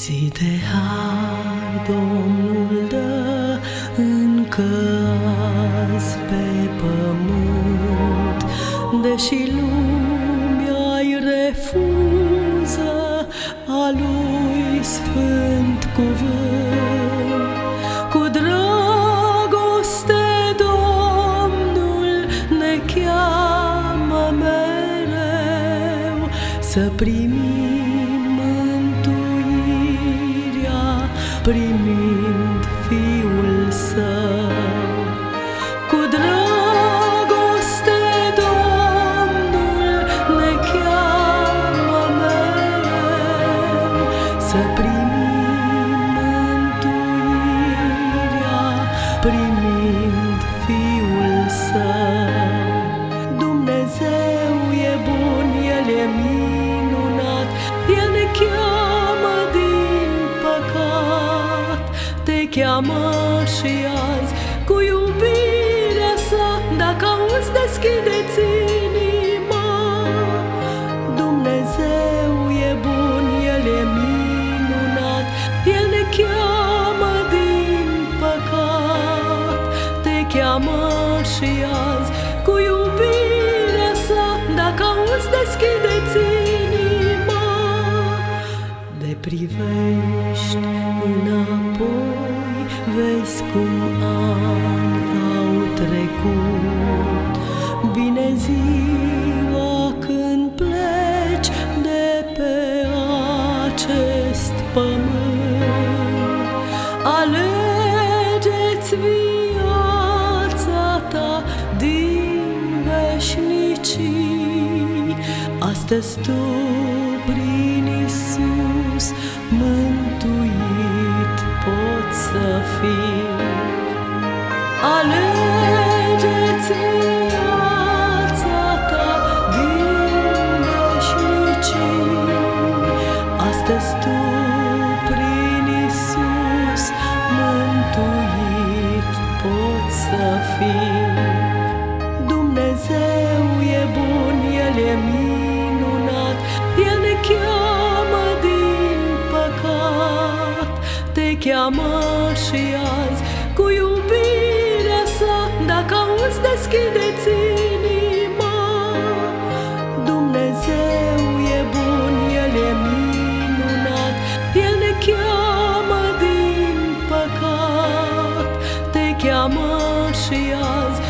Zi de har Domnul dă încă azi pe pământ, Deși lumea îi refuză a lui sfânt cuvânt. Cu dragoste Domnul ne cheamă mereu să primim primind Fiul Său. Cu dragoste Domnul ne cheamă mereu să primim mântuirea, primind Fiul Său. Dumnezeu e bun, El e minunat, El ne cheamă cheamă și azi cu iubirea sa, dacă auzi deschideți inima. Dumnezeu e bun, El e minunat, El ne cheamă din păcat, te cheamă și azi cu iubirea vezi cum ani au trecut. Vine ziua când pleci de pe acest pământ. Alegeți viața ta din veșnicii. Astăzi tu prin să fii. Alegeți viața ta din veșnicii. Astăzi tu prin Isus mântuit poți să fii. Dumnezeu e bun, El e minunat, El ne cheamă te cheamă și azi cu iubirea sa, dacă auzi deschideți inima. Dumnezeu e bun, El e minunat, El ne cheamă din păcat, te cheamă și azi